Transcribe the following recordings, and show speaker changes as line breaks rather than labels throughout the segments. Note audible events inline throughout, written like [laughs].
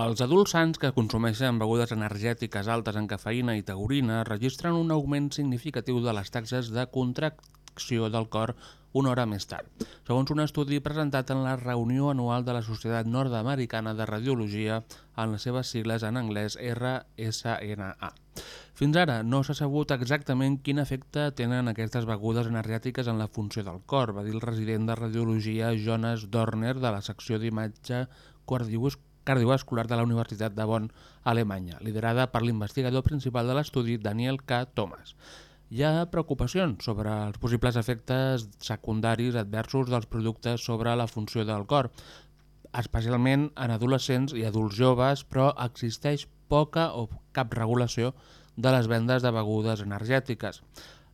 Els adults sants que consumeixen begudes energètiques altes en cafeïna i taurina registren un augment significatiu de les taxes de contracció del cor una hora més tard, segons un estudi presentat en la reunió anual de la Societat Nord-Americana de Radiologia en les seves sigles en anglès RSNA. Fins ara no s'ha sabut exactament quin efecte tenen aquestes begudes energètiques en la funció del cor, va dir el resident de Radiologia Jonas Dorner de la secció d'imatge cardiovascular de la Universitat de Bonn, Alemanya, liderada per l'investigador principal de l'estudi Daniel K. Thomas. Hi ha preocupacions sobre els possibles efectes secundaris adversos dels productes sobre la funció del cor, especialment en adolescents i adults joves, però existeix poca o cap regulació de les vendes de begudes energètiques.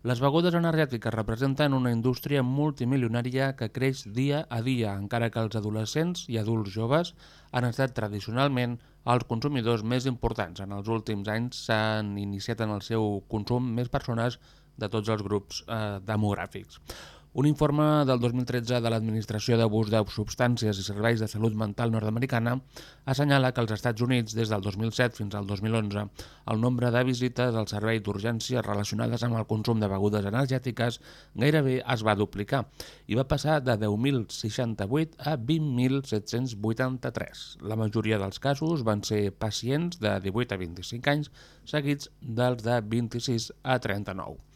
Les begudes energètiques representen una indústria multimilionària que creix dia a dia, encara que els adolescents i adults joves han estat tradicionalment els consumidors més importants. En els últims anys s'han iniciat en el seu consum més persones de tots els grups eh, demogràfics. Un informe del 2013 de l'Administració d'Abús de Substàncies i Serveis de Salut Mental nord-americana assenyala que als Estats Units, des del 2007 fins al 2011, el nombre de visites al servei d'urgència relacionades amb el consum de begudes energètiques gairebé es va duplicar i va passar de 10.068 a 20.783. La majoria dels casos van ser pacients de 18 a 25 anys, seguits dels de 26 a 39.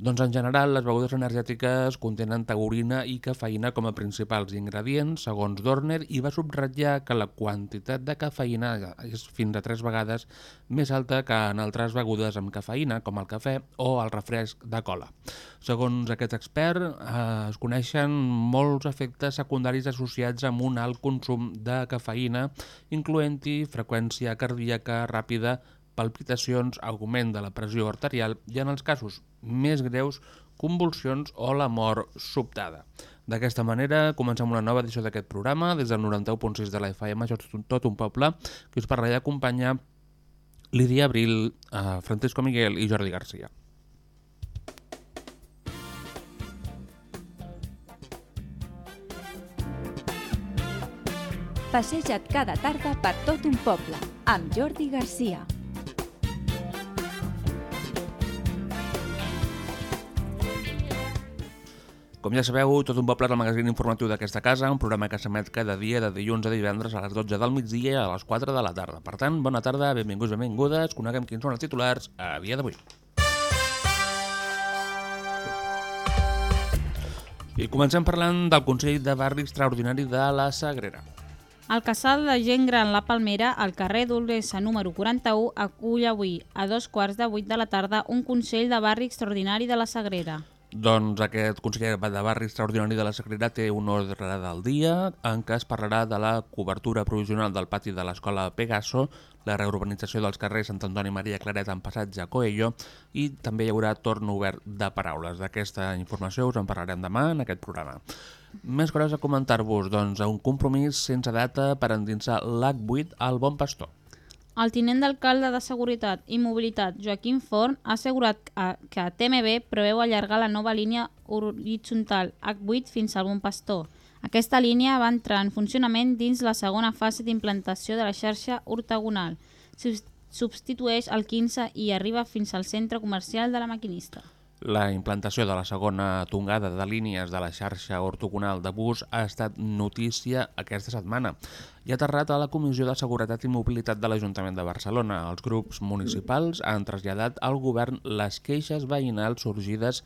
Doncs en general les begudes energètiques contenen taurina i cafeïna com a principals ingredients, segons Dorner, i va subratllar que la quantitat de cafeïna és fins a tres vegades més alta que en altres begudes amb cafeïna, com el cafè o el refresc de cola. Segons aquest expert, eh, es coneixen molts efectes secundaris associats amb un alt consum de cafeïna, incloent-hi freqüència cardíaca ràpida, palpitacions, augment de la pressió arterial i, en els casos més greus, convulsions o la mort sobtada. D'aquesta manera, comencem una nova edició d'aquest programa, des del 91.6 de la FM, tot un poble, que us parlarà d'acompanyar Lídia Abril, eh, Francisco Miguel i Jordi Garcia.
Passeja't cada tarda per tot un poble, amb Jordi Garcia.
Com ja sabeu, Tot un poble és el magazín informatiu d'aquesta casa, un programa que s'emet cada dia de dilluns a divendres a les 12 del migdia i a les 4 de la tarda. Per tant, bona tarda, benvinguts, benvingudes, coneguem quins són els titulars a dia d'avui. I comencem parlant del Consell de Barri Extraordinari de la Sagrera.
El casal de gent gran La Palmera, al carrer d'Olesa número 41, acull avui, a dos quarts de vuit de la tarda, un Consell de Barri Extraordinari de la Sagrera.
Doncs aquest conseller de barri extraordinari de la Sagrera té un ordre del dia en què es parlarà de la cobertura provisional del pati de l'escola Pegaso, la reurbanització dels carrers Sant Antoni Maria Claret en passatge Coello i també hi haurà torn obert de paraules. D'aquesta informació us en parlarem demà en aquest programa. Més coses a comentar-vos, doncs, un compromís sense data per endinsar l'H8 al Bon Pastor.
El tinent d'alcalde de Seguretat i Mobilitat, Joaquim Forn, ha assegurat que TMB preveu allargar la nova línia horitzontal H8 fins al Bon Pastor. Aquesta línia va entrar en funcionament dins la segona fase d'implantació de la xarxa ortogonal. Substitueix el 15 i arriba fins al centre comercial de la maquinista.
La implantació de la segona tongada de línies de la xarxa ortogonal de bus ha estat notícia aquesta setmana i ha aterrat a la Comissió de Seguretat i Mobilitat de l'Ajuntament de Barcelona. Els grups municipals han traslladat al govern les queixes veïnals sorgides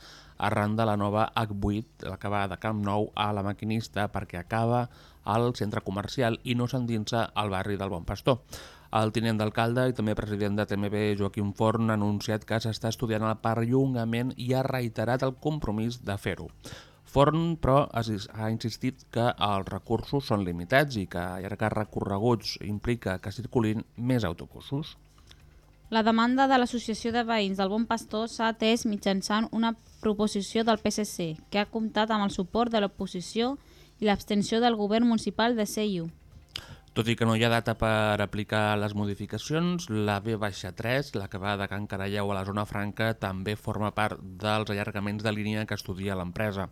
arran de la nova H8, la que va de Camp Nou a la Maquinista, perquè acaba al centre comercial i no s'endinsa al barri del Bon Pastor. El tinent d'alcalde i també president de TMB, Joaquim Forn, ha anunciat que s'està estudiant el perllongament i ha reiterat el compromís de fer-ho. Forn, però, ha insistit que els recursos són limitats i que allargar recorreguts implica que circulin més autobusos.
La demanda de l'Associació de Veïns del Bon Pastor s'ha atès mitjançant una proposició del PSC, que ha comptat amb el suport de l'oposició i l'abstenció del govern municipal de CiU.
Tot i que no hi ha data per aplicar les modificacions, la B-3, la que va de Can Caralleu a la zona franca, també forma part dels allargaments de línia que estudia l'empresa.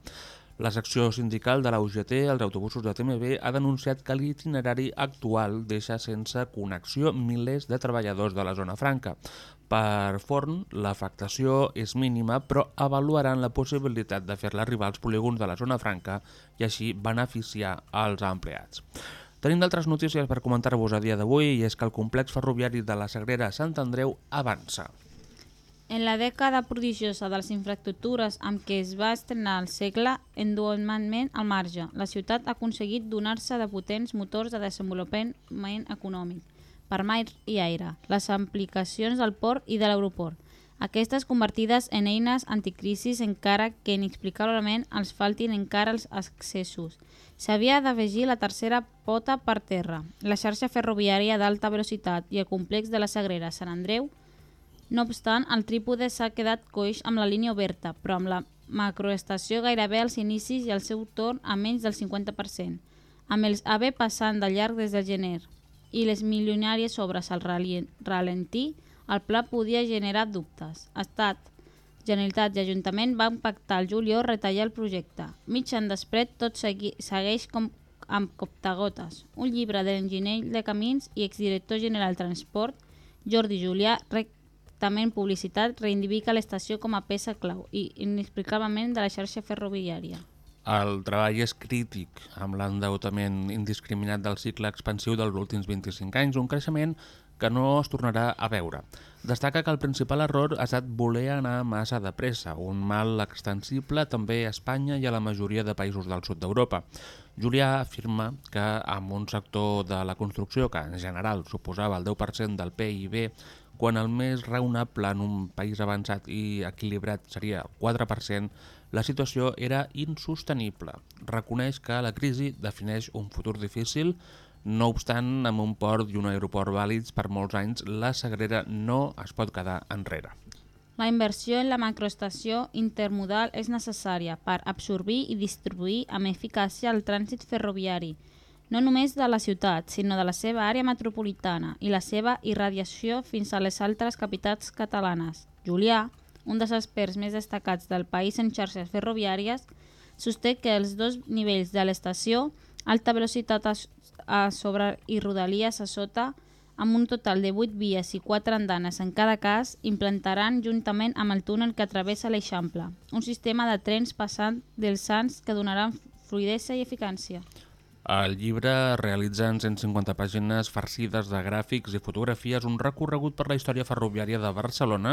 La secció sindical de la UGT, els autobusos de TMB, ha denunciat que l'itinerari actual deixa sense connexió milers de treballadors de la zona franca. Per Forn, l'afectació és mínima, però avaluaran la possibilitat de fer-la arribar als polígons de la zona franca i així beneficiar els empleats. Tenim d'altres notícies per comentar-vos a dia d'avui i és que el complex ferroviari de la Sagrera Sant Andreu avança.
En la dècada prodigiosa de les infraestructures amb què es va estrenar el segle, endualment al marge, la ciutat ha aconseguit donar-se de potents motors de desenvolupament econòmic per mar i aire, les aplicacions del port i de l'aeroport. Aquestes convertides en eines anticrisis encara que inexplicablement els faltin encara els accessos. S'havia d'afegir la tercera pota per terra, la xarxa ferroviària d'alta velocitat i el complex de la Sagrera Sant Andreu, no obstant, el trípode s'ha quedat coix amb la línia oberta, però amb la macroestació gairebé als inicis i al seu torn a menys del 50%, amb els AVE passant de llarg des de gener i les milionàries obres al ralentí, el pla podia generar dubtes. Estat, Generalitat i Ajuntament van pactar al juliol retallar el projecte. Mig any després tot segui, segueix com amb coptagotes. Un llibre de l'enginyer de camins i exdirector general Transport, Jordi Julià, rectament publicitat, reivindica l'estació com a peça clau i inexplicablement de la xarxa ferroviària.
El treball és crític amb l'endeutament indiscriminat del cicle expansiu dels últims 25 anys, un creixement que no es tornarà a veure. Destaca que el principal error ha estat voler anar massa de pressa, un mal extensible també a Espanya i a la majoria de països del sud d'Europa. Julià afirma que amb un sector de la construcció que en general suposava el 10% del PIB, quan el més raonable en un país avançat i equilibrat seria el 4%, la situació era insostenible. Reconeix que la crisi defineix un futur difícil, no obstant, amb un port i un aeroport vàlids per molts anys, la Sagrera no es pot quedar enrere.
La inversió en la macroestació intermodal és necessària per absorbir i distribuir amb eficàcia el trànsit ferroviari, no només de la ciutat, sinó de la seva àrea metropolitana i la seva irradiació fins a les altres capitals catalanes. Julià, un dels experts més destacats del país en xarxes ferroviàries, sosté que els dos nivells de l'estació, alta velocitat a, sobre i rodalies a sota, amb un total de 8 vies i 4 andanes en cada cas, implantaran juntament amb el túnel que travessa l'Eixample, un sistema de trens passant dels Sants que donaran fluidesa i eficàcia.
El llibre realitza en 150 pàgines farcides de gràfics i fotografies un recorregut per la història ferroviària de Barcelona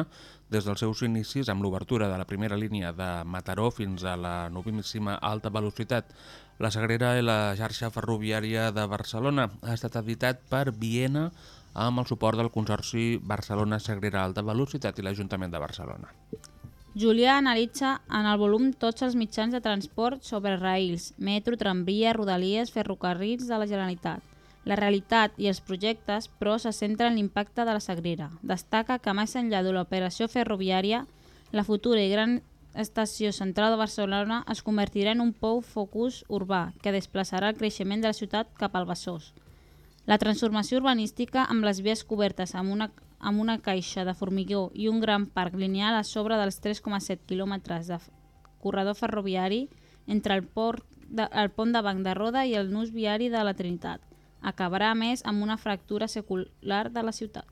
des dels seus inicis amb l'obertura de la primera línia de Mataró fins a la novíssima alta velocitat. La Sagrera i la xarxa ferroviària de Barcelona ha estat editat per Viena amb el suport del Consorci Barcelona-Sagrera Alta Velocitat i l'Ajuntament de Barcelona.
Julià analitza en el volum tots els mitjans de transport sobre raïls, metro, tramvia, rodalies, ferrocarrils de la Generalitat. La realitat i els projectes, però, se centren en l'impacte de la Sagrera. Destaca que més enllà de l'operació ferroviària, la futura i gran estació central de Barcelona es convertirà en un pou focus urbà que desplaçarà el creixement de la ciutat cap al Besòs. La transformació urbanística amb les vies cobertes amb una, amb una caixa de formigó i un gran parc lineal a sobre dels 3,7 quilòmetres de corredor ferroviari entre el, port de, el pont de Banc de Roda i el nus viari de la Trinitat. Acabarà, més, amb una fractura secular de la ciutat.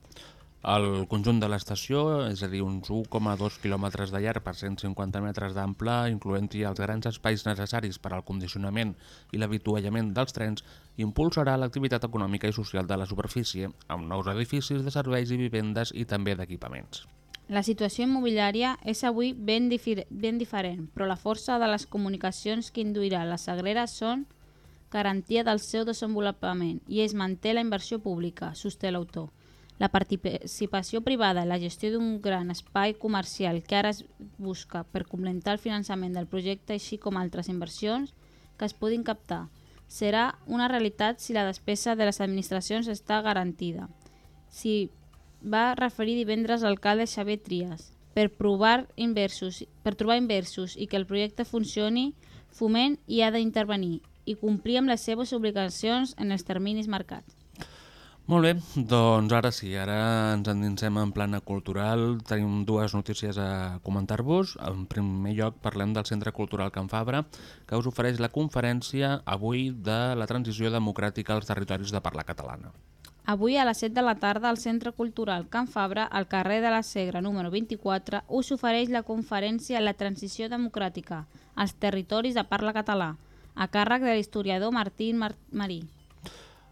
El conjunt de l'estació, és a dir, uns 1,2 quilòmetres de llarg per 150 metres d'ample, incloent-hi els grans espais necessaris per al condicionament i l'habituallament dels trens, impulsarà l'activitat econòmica i social de la superfície, amb nous edificis de serveis i vivendes i també d'equipaments.
La situació immobiliària és avui ben, ben diferent, però la força de les comunicacions que induirà la Sagrera són garantia del seu desenvolupament i es manté la inversió pública, sosté l'autor. La participació privada i la gestió d'un gran espai comercial que ara es busca per complementar el finançament del projecte així com altres inversions que es puguin captar serà una realitat si la despesa de les administracions està garantida. Si va referir divendres l'alcalde Xavier Trias. Per, provar inversos, per trobar inversos i que el projecte funcioni, Foment hi ha d'intervenir i complir amb les seves obligacions en els terminis marcats.
Molt bé, doncs ara sí, ara ens endinsem en plana cultural. Tenim dues notícies a comentar-vos. En primer lloc parlem del Centre Cultural Can Fabra, que us ofereix la conferència avui de la transició democràtica als territoris de parla catalana.
Avui a les 7 de la tarda al Centre Cultural Can Fabra, al carrer de la Segre número 24, us ofereix la conferència La transició democràtica als territoris de parla català, a càrrec de l'historiador Martín Mar Marí.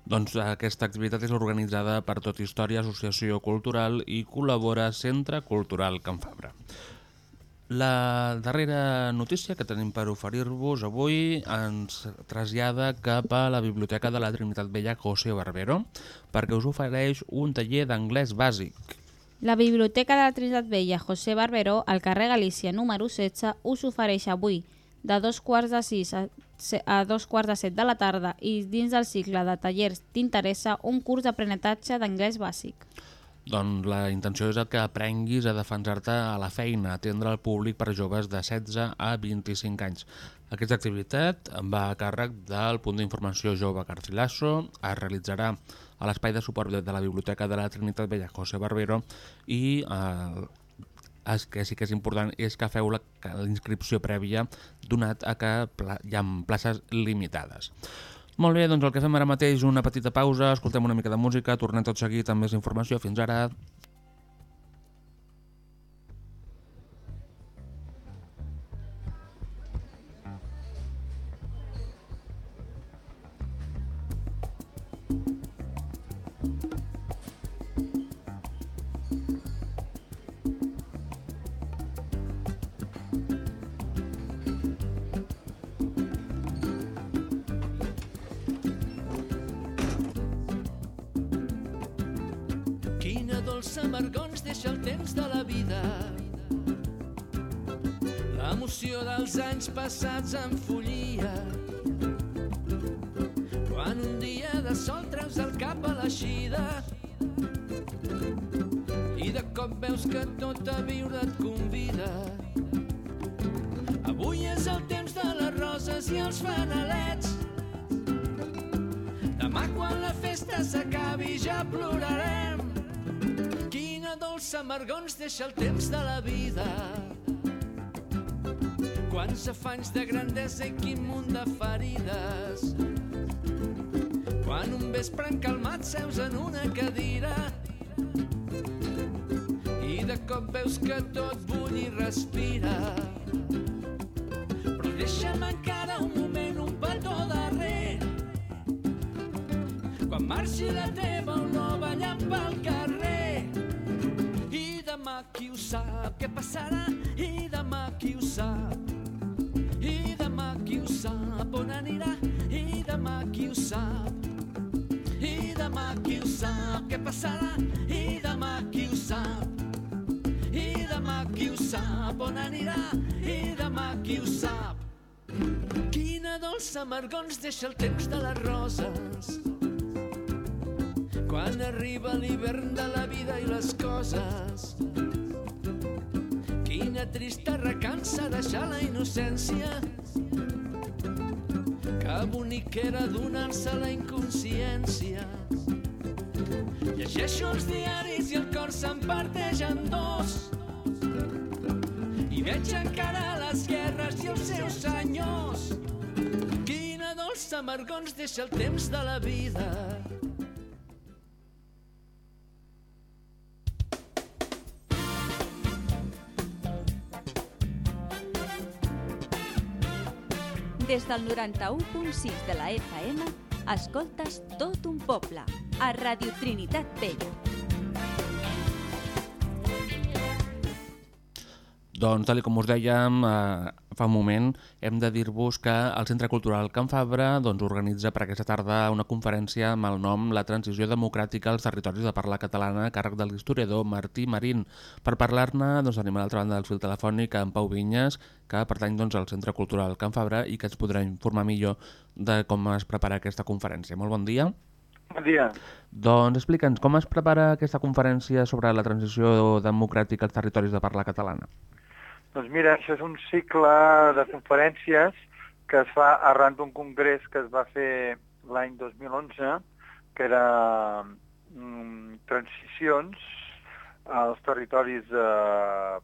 Doncs aquesta activitat és organitzada per Tot Història, Associació Cultural i col·labora Centre Cultural Can Fabra. La darrera notícia que tenim per oferir-vos avui ens trasllada cap a la Biblioteca de la Trinitat Vella José Barbero perquè us ofereix un taller d'anglès bàsic.
La Biblioteca de la Trinitat Vella José Barberó, al carrer Galícia número 16, us ofereix avui de dos quarts de sis a dos quarts de set de la tarda i dins del cicle de tallers t'interessa un curs d'aprenentatge d'anglès bàsic.
Doncs la intenció és que aprenguis a defensar-te a la feina, a atendre el públic per joves de 16 a 25 anys. Aquesta activitat va a càrrec del punt d'informació jove Garcilaso, es realitzarà a l'espai de suport de la Biblioteca de la Trinitat Vella José Barbero i eh, el que sí que és important és que feu la, la inscripció prèvia donat a que hi ha places limitades. Molt bé, doncs el que fem ara mateix una petita pausa, escoltem una mica de música, tornem tot seguit amb més informació. Fins ara.
El temps de la vida. L'emoció dels anys passats en follia. Quan un dia de sol treus el cap a l'eixida i de cop veus que tot a viure et convida. Avui és el temps de les roses i els fanalets. Demà quan la festa s'acabi ja plorarem. Amargor ens deixa el temps de la vida. Quants afanys de grandesa i quin munt de ferides. Quan un vespre encalmat seus en una cadira i de cop veus que tot bull i respira. Però deixa'm encara un moment, un petó darrer quan marxi la teva olor ballant pel carrer. Sap què passarà, i demà qui ho sap. I demà qui ho sap on anirà, i demà qui ho sap. I demà qui ho sap què passarà, i demà qui ho sap. I demà qui ho sap on anirà, i demà qui ho sap. Quina dolça amargor ens deixa el temps de les roses quan arriba l'hivern de la vida i les coses. Quina trista recança deixar la innocència que bonic era donar-se la inconsciència. Llegeixo els diaris i el cor se'n parteix en dos i veig encara les guerres i els seus senyors. Quina dolça amargor ens deixa el temps de la vida.
Des del 91.6 de la FM, escoltes tot un poble, a Radio Trinitat Vella.
Doncs, tal com us dèiem, eh, fa un moment, hem de dir-vos que el Centre Cultural Can Fabra doncs, organitza per aquesta tarda una conferència amb el nom La transició democràtica als territoris de parla catalana a càrrec de l'historiador Martí Marín. Per parlar-ne doncs, tenim a l'altra banda del fil telefònic en Pau Vinyes, que pertany doncs, al Centre Cultural Can Fabra i que ens podrà informar millor de com es prepara aquesta conferència. Molt bon dia.
Bon dia.
Doncs explica'ns, com es prepara aquesta conferència sobre la transició democràtica als territoris de parla catalana?
Doncs mira, això és un cicle de conferències que es fa arran d'un congrés que es va fer l'any 2011, que era mm, transicions als territoris de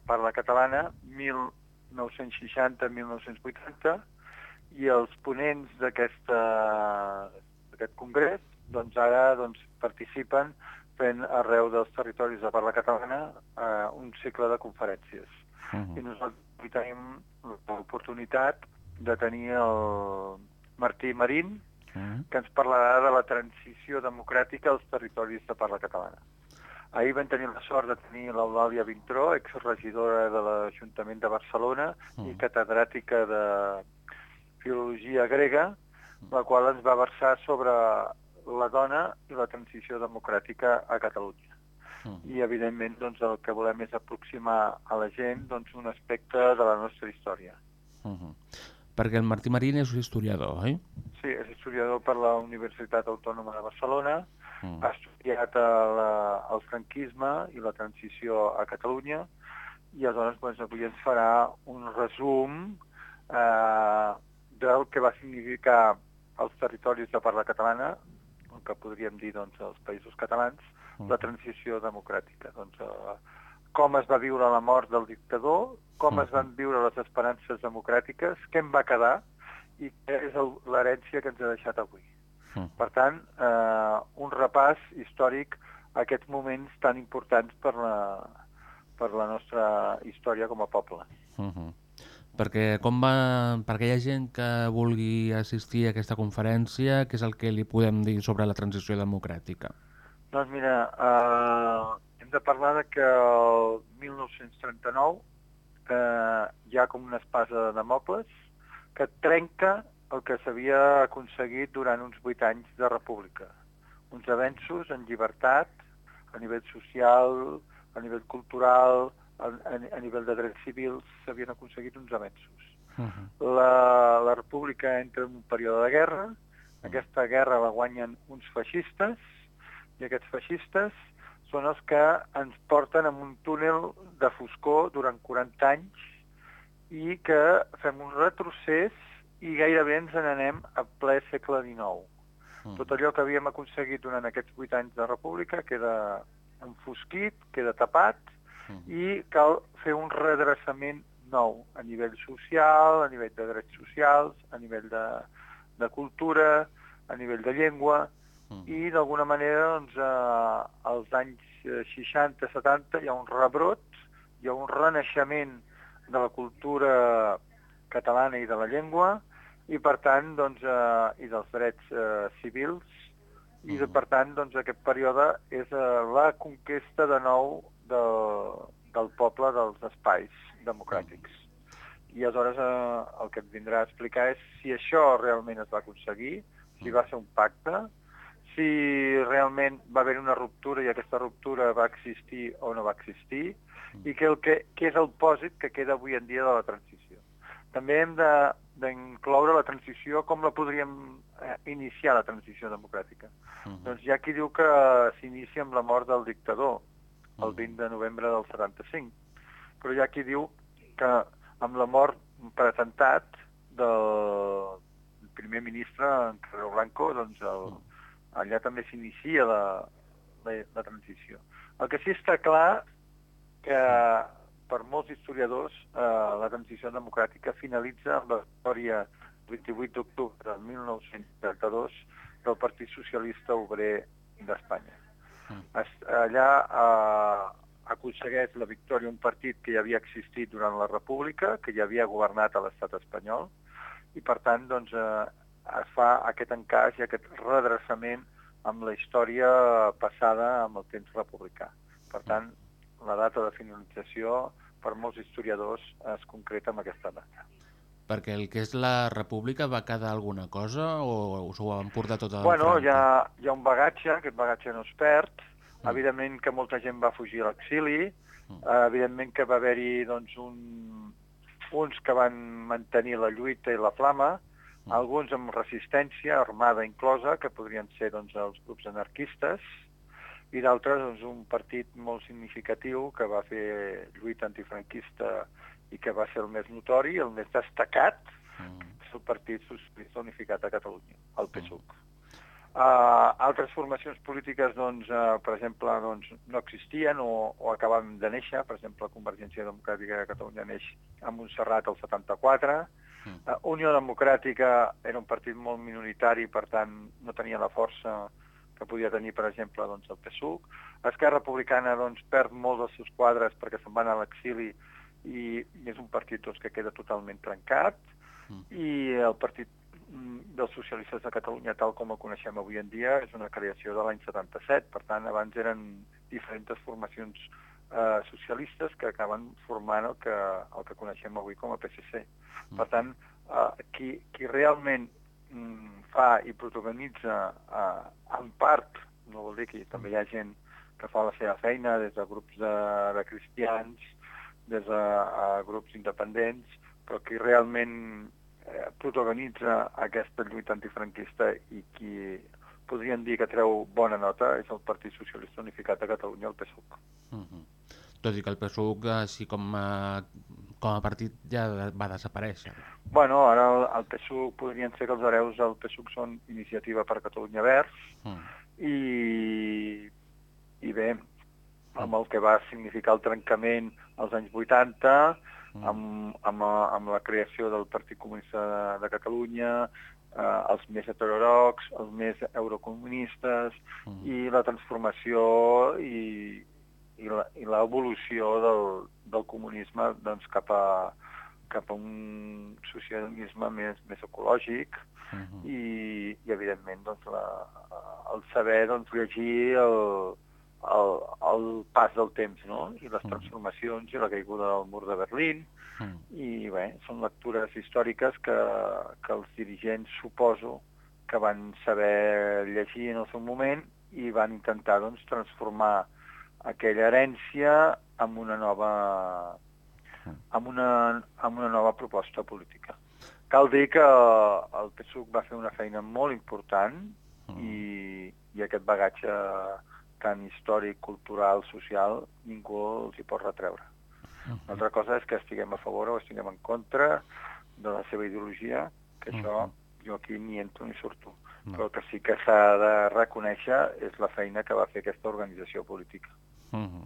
parla catalana 1960-1980 i els ponents d'aquest congrés doncs ara doncs, participen fent arreu dels territoris de parla catalana eh, un cicle de conferències. Uh -huh. I nosaltres tenim l'oportunitat de tenir el Martí Marín, uh -huh. que ens parlarà de la transició democràtica als territoris de parla catalana. Ahir vam tenir la sort de tenir l'Eulàlia Vintró, exregidora de l'Ajuntament de Barcelona uh -huh. i catedràtica de Filologia Grega, la qual ens va versar sobre la dona i la transició democràtica a Catalunya. Mm. I, evidentment, doncs, el que volem és aproximar a la gent doncs, un aspecte de la nostra història.
Mm -hmm. Perquè el Martí Marín és historiador, oi?
Sí, és historiador per la Universitat Autònoma de Barcelona,
Mm.
ha estudiat el, el franquisme i la transició a Catalunya, i aleshores doncs, avui ens farà un resum eh, del que va significar els territoris de parla catalana, el que podríem dir doncs, els països catalans, la transició democràtica. Doncs, eh, com es va viure la mort del dictador, com es van viure les esperances democràtiques, què en va quedar i què és l'herència que ens ha deixat avui. Per tant, eh, un repàs històric a aquests moments tan importants per la, per la nostra història com a poble.
Uh -huh. Perquè com va, per aquella gent que vulgui assistir a aquesta conferència, què és el que li podem dir sobre la transició democràtica?
Doncs mira, eh, hem de parlar de que el 1939 eh, hi ha com una espasa de Demòcles que trenca el que s'havia aconseguit durant uns vuit anys de república. Uns avenços en llibertat, a nivell social, a nivell cultural, a, a, a nivell de drets civils, s'havien aconseguit uns avenços.
Uh -huh.
La, la república entra en un període de guerra, aquesta guerra la guanyen uns feixistes, i aquests feixistes són els que ens porten en un túnel de foscor durant 40 anys i que fem un retrocés i gairebé ens n'anem a ple segle XIX.
Mm.
Tot allò que havíem aconseguit durant aquests 8 anys de república queda enfosquit, queda tapat
Mm.
i cal fer un redreçament nou a nivell social, a nivell de drets socials, a nivell de, de cultura, a nivell de llengua,
Mm.
i d'alguna manera doncs, eh, als anys eh, 60-70 hi ha un rebrot, hi ha un renaixement de la cultura catalana i de la llengua i per tant doncs, eh, i dels drets eh, civils i de, per tant doncs, aquest període és eh, la conquesta de nou del, del poble dels espais democràtics. I aleshores eh, el que et vindrà a explicar és si això realment es va aconseguir, si va ser un pacte, si realment va haver una ruptura i aquesta ruptura va existir o no va existir, i que el que, què és el pòsit que queda avui en dia de la transició. També hem d'incloure la transició, com la podríem eh, iniciar la transició democràtica.
Uh -huh.
Doncs hi ha qui diu que s'inicia amb la mort del dictador, el 20 de novembre del 75, però hi ha qui diu que amb la mort per atemptat del primer ministre, en Carrero Blanco, doncs el, allà també s'inicia la, la, la transició. El que sí està clar que per molts historiadors eh, la transició democràtica finalitza amb la victòria 28 d'octubre de 1932 del Partit Socialista Obrer d'Espanya.
Mm.
Allà eh, aconsegueix la victòria un partit que ja havia existit durant la República, que ja havia governat a l'estat espanyol, i per tant doncs, eh, es fa aquest encaix i aquest redreçament amb la història passada amb el temps republicà. Per tant, la data de finalització per molts historiadors es concreta amb aquesta data.
Perquè el que és la república va quedar alguna cosa o s'ho van portar tot a
Bueno, hi ha, hi ha un bagatge, aquest bagatge no es perd, evidentment que molta gent va fugir a l'exili, eh, evidentment que va haver-hi doncs, un, uns que van mantenir la lluita i la flama, alguns amb resistència, armada inclosa, que podrien ser doncs, els grups anarquistes, i d'altres doncs, un partit molt significatiu que va fer lluita antifranquista i que va ser el més notori, el més destacat, és el Partit Socialista Unificat de Catalunya, el PSUC. Uh, altres formacions polítiques, doncs, uh, per exemple, doncs, no existien o, o acabaven de néixer. Per exemple, la Convergència Democràtica de Catalunya neix a Montserrat el 74. Uh, Unió Democràtica era un partit molt minoritari, per tant, no tenia la força que podia tenir, per exemple, doncs, el PSUC. Esquerra Republicana doncs, perd molts dels seus quadres perquè se'n van a l'exili i, i és un partit doncs, que queda totalment trencat. I el Partit mm, dels Socialistes de Catalunya, tal com el coneixem avui en dia, és una creació de l'any 77. Per tant, abans eren diferents formacions eh, socialistes que acaben formant el que, el que coneixem avui com a PSC. Per tant, eh, qui, qui realment mm, fa i protagonitza eh, en part, no vol dir que també hi ha gent que fa la seva feina des de grups de, de cristians, des de a grups independents, però qui realment eh, protagonitza aquesta lluita antifranquista i qui podríem dir que treu bona nota és el Partit Socialista Unificat de Catalunya, el PSUC.
Mhm. Tot i que el PSUC, així com a, com a partit, ja va desaparèixer.
Bueno, ara el, el PSUC podrien ser que els hereus del PSUC són Iniciativa per Catalunya Verds
Mm.
i, i bé, amb el que va significar el trencament als anys 80, amb, amb, amb la creació del Partit Comunista de, de Catalunya, eh, els més heterodocs, els més eurocomunistes, i la transformació i, i l'evolució del, del comunisme doncs, cap, a, cap a un socialisme més, més ecològic i, i evidentment doncs, la, el saber doncs, llegir el, el, el pas del temps no? i les transformacions i la caiguda del mur de Berlín. I bé, són lectures històriques que, que els dirigents suposo que van saber llegir en el seu moment i van intentar doncs, transformar aquella herència en una nova amb una, amb una nova proposta política. Cal dir que el PSUC va fer una feina molt important i, i aquest bagatge tan històric, cultural, social, ningú els hi pot retreure. Una altra cosa és que estiguem a favor o estiguem en contra de la seva ideologia, que això jo aquí ni entro ni surto. Però el que sí que s'ha de reconèixer és la feina que va fer aquesta organització política.
Mhm.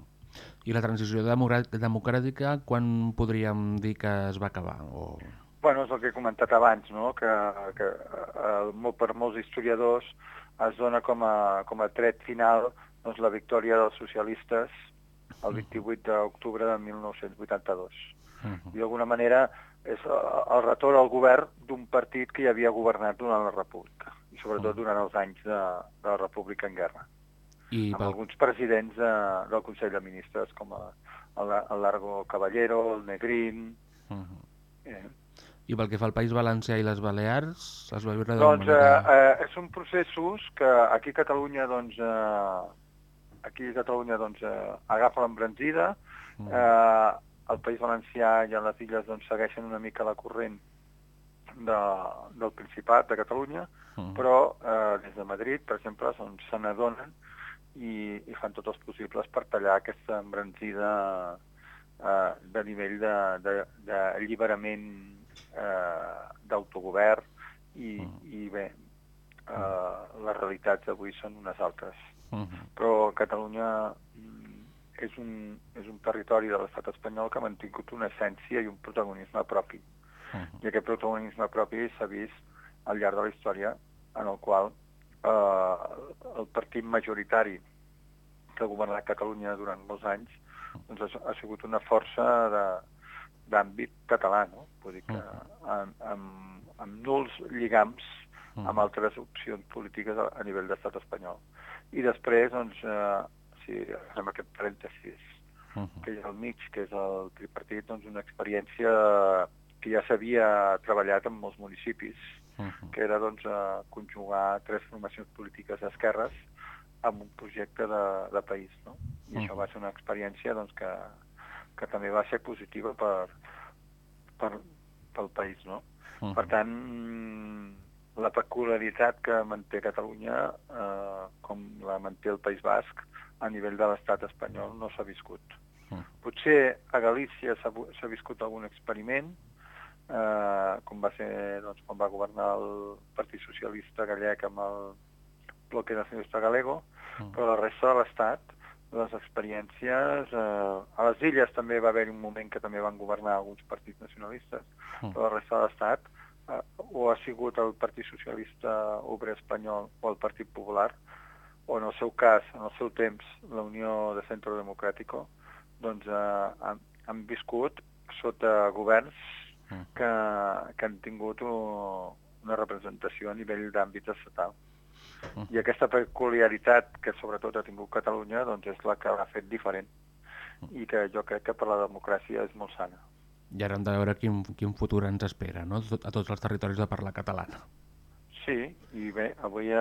I la transició democrà- democràtica, quan podríem dir que es va acabar? O...
Bueno, és el que he comentat abans, no? que, que eh, molt, per molts historiadors es dona com a, com a tret final doncs, la victòria dels socialistes el 28 d'octubre de 1982. I d'alguna manera és el retorn al govern d'un partit que ja havia governat durant la República, i sobretot durant els anys de, de la República en guerra,
I
amb
pel...
alguns presidents de, del Consell de Ministres, com a, el, el Largo Caballero, el Negrín...
Mhm.
Eh.
I pel que fa al País Valencià i les Balears, es va viure de
Doncs eh,
manera...
eh, són processos que aquí a Catalunya doncs, eh, aquí a Catalunya doncs, eh, agafa l'embranzida, eh, el País Valencià i a les illes doncs, segueixen una mica la corrent de, del Principat de Catalunya, però eh, des de Madrid, per exemple, doncs, se n'adonen i, i fan tots els possibles per tallar aquesta embranzida eh, de nivell d'alliberament eh, d'autogovern i, i bé, eh, les realitats d'avui són unes altres.
Mhm.
Però Catalunya mm, és un, és un territori de l'estat espanyol que ha mantingut una essència i un protagonisme propi. I aquest protagonisme propi s'ha vist al llarg de la història en el qual eh, el partit majoritari que ha governat Catalunya durant molts anys doncs ha, ha sigut una força d'àmbit català, no? Vull dir que amb, amb, amb nuls lligams amb altres opcions polítiques a, a nivell d'estat espanyol. I després, doncs, eh, si fem aquest parèntesis que hi ha al mig, que és el tripartit, doncs una experiència que ja s'havia treballat en molts municipis,
Uh -huh.
que era doncs, eh, conjugar tres formacions polítiques d'esquerres amb un projecte de, de país. No? I
Mhm.
això va ser una experiència doncs, que, que també va ser positiva per, per, pel país. No?
Uh -huh.
Per tant, la peculiaritat que manté Catalunya, eh, com la manté el País Basc, a nivell de l'estat espanyol no s'ha viscut.
Mm.
Potser a Galícia s'ha viscut algun experiment, eh, com va ser doncs, quan va governar el Partit Socialista gallec amb el Bloque Nacionalista Galego,
Mm.
però la resta de l'estat, les experiències... Eh, a les illes també va haver un moment que també van governar alguns partits nacionalistes,
Mm.
però la resta de l'estat eh, o ha sigut el Partit Socialista Obrer Espanyol o el Partit Popular, o en el seu cas, en el seu temps, la Unió de Centro Democràtico, doncs eh, han, han viscut sota governs. Que, que han tingut una representació a nivell d'àmbit estatal.
Mm.
I aquesta peculiaritat que sobretot ha tingut Catalunya doncs és la que l'ha fet diferent i que jo crec que per la democràcia és molt sana.
I ara hem de veure quin, quin futur ens espera no? A tots els territoris de parla catalana.
Sí, i bé, avui eh,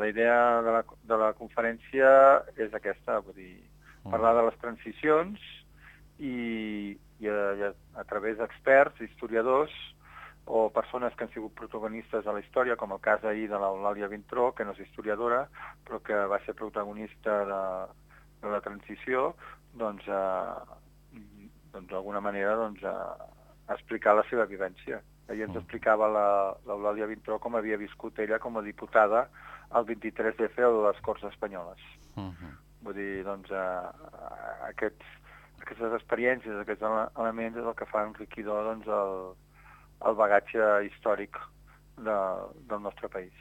la idea de la, de la conferència és aquesta, vull dir, parlar de les transicions i, i, a, i a, a través d'experts, historiadors o persones que han sigut protagonistes de la història, com el cas ahir de l'Eulàlia Vintró, que no és historiadora, però que va ser protagonista de, de la transició, doncs, eh, doncs d'alguna manera doncs, eh, explicar la seva vivència. Ahir ens
Mm.
explicava la- l'Eulàlia Vintró com havia viscut ella com a diputada el 23F a les Corts Espanyoles.
Uh -huh.
Vull dir, doncs, eh, aquests, aquestes experiències, aquests ele- elements és el que fa enriquidor doncs, el, el bagatge històric de, del nostre país.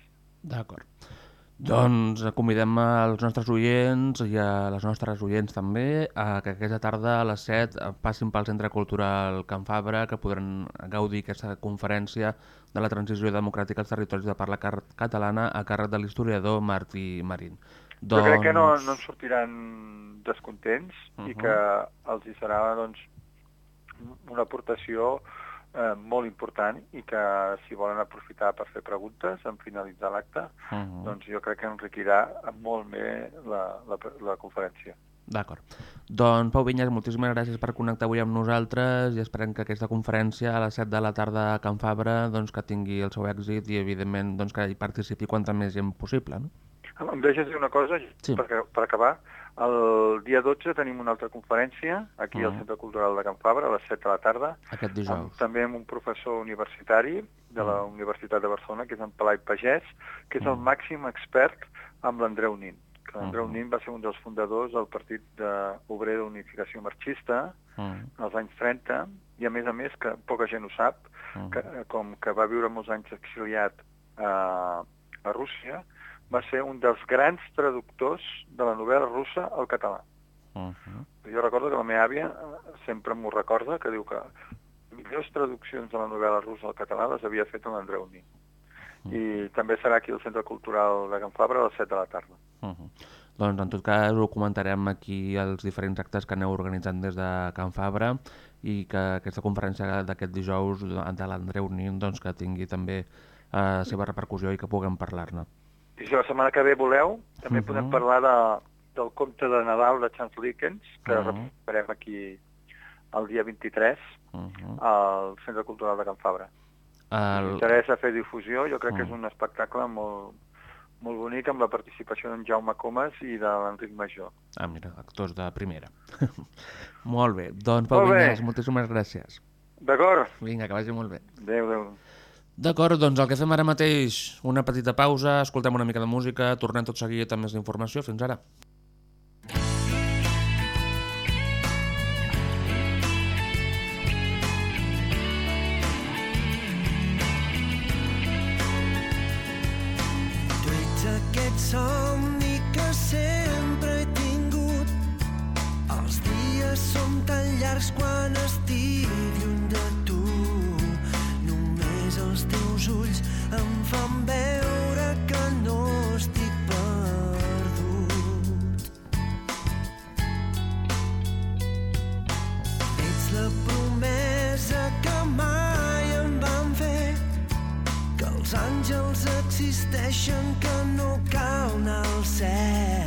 D'acord. Doncs convidem als nostres oients i a les nostres oients també a que aquesta tarda a les 7 passin pel Centre Cultural Can Fabra que podran gaudir aquesta conferència de la transició democràtica als territoris de parla catalana a càrrec de l'historiador Martí Marín.
Doncs... Jo crec que no, no en sortiran descontents uh -huh. i que els hi serà doncs, una aportació eh, molt important i que si volen aprofitar per fer preguntes en finalitzar l'acte,
Uh -huh.
doncs jo crec que enriquirà molt bé la, la, la conferència.
D'acord. Doncs Pau Vinyes, moltíssimes gràcies per connectar avui amb nosaltres i esperem que aquesta conferència a les 7 de la tarda a Can Fabra doncs, que tingui el seu èxit i evidentment doncs, que hi participi quanta més gent possible. No?
Em deixes dir una cosa,
Sí.
per, per acabar. El dia 12 tenim una altra conferència aquí al
Mhm.
Centre Cultural de Can Fabra a les 7 de la tarda,
Aquest
amb,
dijous.
també amb un professor universitari de la
Mhm.
Universitat de Barcelona, que és en Pelai Pagès, que és el
Mhm.
màxim expert amb l'Andreu Nin. Que l'Andreu
Mhm.
Nin va ser un dels fundadors del Partit de Obrer d'Unificació Marxista
Mm,
als anys 30, i a més a més, que poca gent ho sap,
mm,
que, com que va viure molts anys exiliat a, a Rússia, va ser un dels grans traductors de la novel·la russa al català.
mm,
Jo recordo que la meva àvia eh, sempre m'ho recorda, que diu que millors traduccions de la novel·la russa al català les havia fet l'Andreu Nin. I també serà aquí al Centre Cultural de Can Fabra a les 7 de la tarda.
mm. Doncs en tot cas ho comentarem aquí els diferents actes que aneu organitzant des de Can Fabra i que aquesta conferència d'aquest dijous de l'Andreu Nin doncs, que tingui també eh, la seva repercussió i que puguem parlar-ne.
I si la setmana que ve voleu, també
Mhm.
podem parlar de, del conte de Nadal de Charles Dickens, que
Mhm.
representarem aquí el dia 23
Uh -huh.
al Centre Cultural de Can Fabra. Si
el...
interessa fer difusió, jo crec que és
Mm.
un espectacle molt, molt bonic amb la participació d'en Jaume Comas i de l'Enric Major.
Ah, mira, actors de primera. [laughs] molt bé. Doncs, Pau. Vinyes, moltíssimes gràcies.
D'acord?
Vinga, que vagi molt bé.
Adéu, adéu.
D'acord, doncs el que fem ara mateix, una petita pausa, escoltem una mica de música, tornem tot seguit amb més informació. Fins ara.
Somni que sempre he tingut. Els dies són tan llargs quan estic veure que no estic perdut. Ets la promesa que mai
em van fer, que els àngels existeixen, que no cal anar al cel.